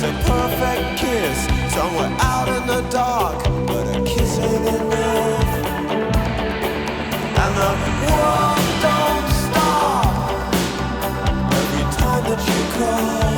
is a perfect kiss somewhere out in the dark, but a kiss ain't enough. And the world don't stop every time that you call.